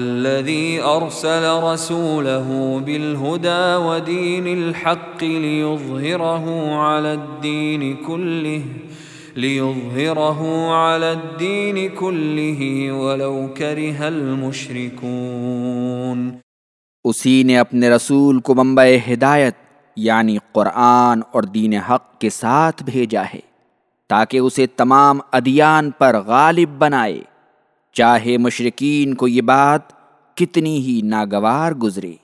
الذي أرسل رسوله بالهدى ودين الحق ليظهره على الدين كله، ليظهره على الدين كله ولو كره المشركون۔ اسی نے اپنے رسول کو منبع ہدایت یعنی قرآن اور دین حق کے ساتھ بھیجا ہے تاکہ اسے تمام ادیان پر غالب بنائے۔ چاہے مشرقین کو یہ بات کتنی ہی ناگوار گزرے۔